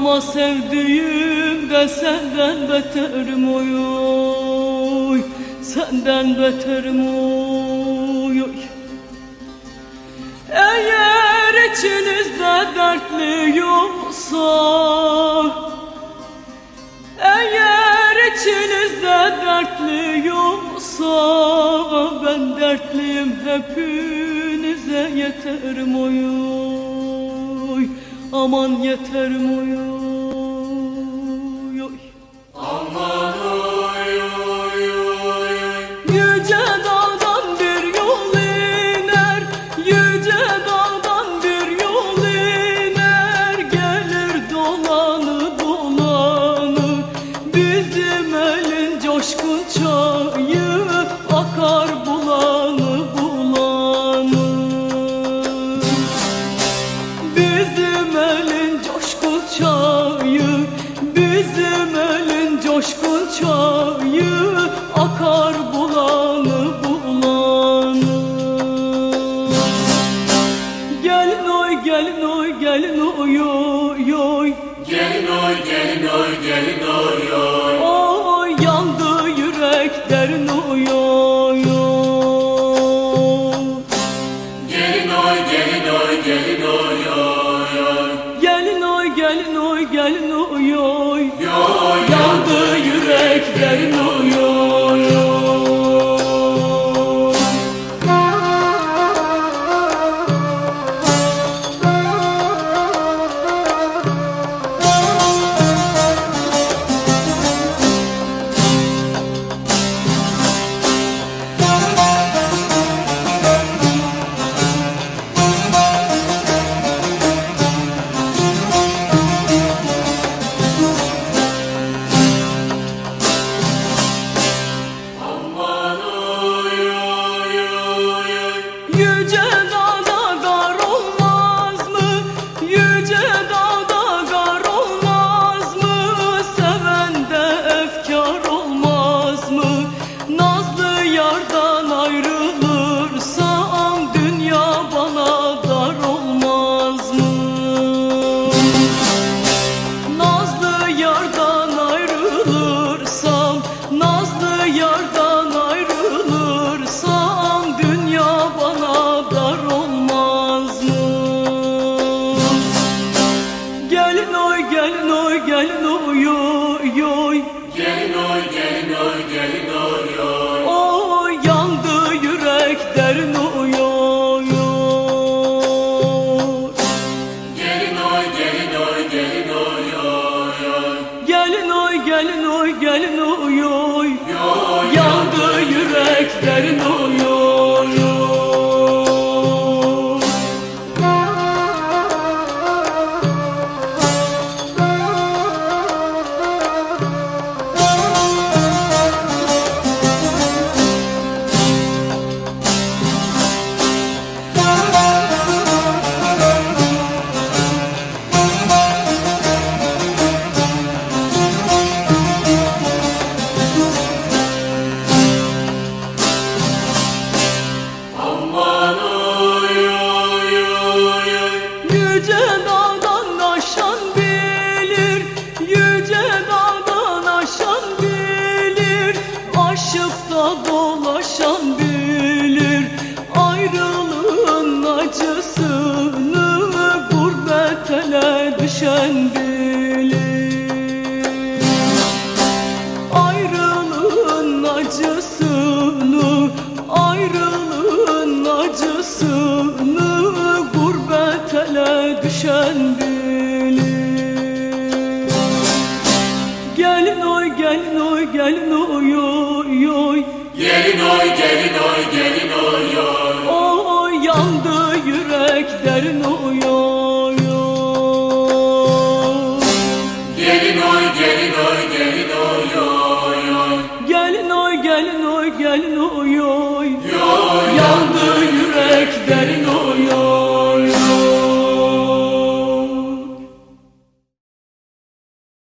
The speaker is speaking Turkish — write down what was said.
Ama sevdiğim de senden beterim oy Senden beterim oy Eğer içinizde dertli yoksa Eğer içinizde dertli yoksa Ben dertliyim hepinize yeterim oy Aman yeterim oy gelin oy oy oy. Gelin oy gelin oy gelin oy oy. Oy yandı yürek derin Gelin oy gelin oy. Gelin oy Gelin oy gelin oy gelin oy oy. Yandı yüreklerin oy oy Gelin oy gelin oy oy oy. Gelin oy gelin oy gelin oy oy. Oy yandı yürek derin oy acısını Gurbet ele düşen bilir Ayrılığın acısını Ayrılığın acısını Gurbet ele düşen bilir Gelin oy gelin oy gelin oy oy oy. Gelin oy gelin oy gelin oy oy yürek uyuyor. Gelin oy gelin oy gelin oy oy oy. Gelin oy gelin oy gelin oy Yo, yo.